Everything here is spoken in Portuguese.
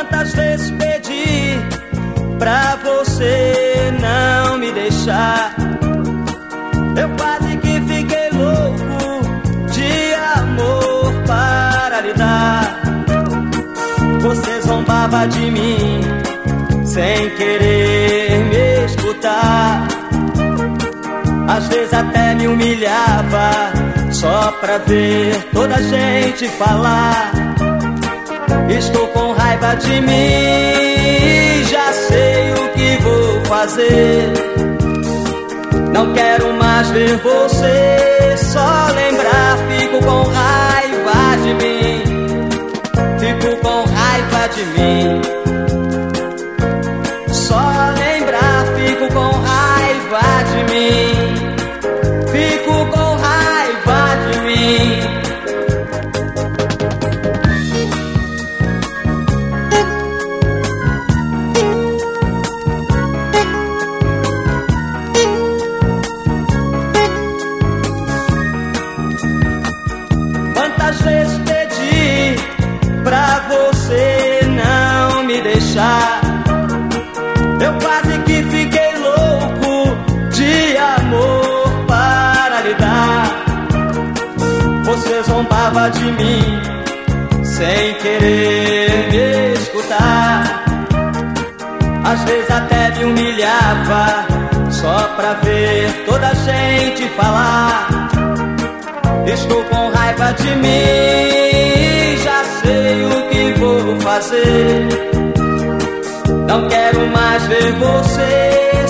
Quantas vezes pedi pra você não me deixar? Eu quase que fiquei louco de amor para lhe dar. Você zombava de mim sem querer me escutar. Às vezes até me humilhava só pra ver toda a gente falar. Estou com de mim, já sei o que vou fazer. Não quero mais ver você, só lembrar, fico com raiva de mim. Fico com raiva de mim. Quantas vezes pedi pra você não me deixar? Eu quase que fiquei louco de amor para lhe dar. Você zombava de mim sem querer me escutar. Às vezes até me humilhava só pra ver toda a gente falar. Estou com raiva de mim, já sei o que vou fazer. Não quero mais ver você,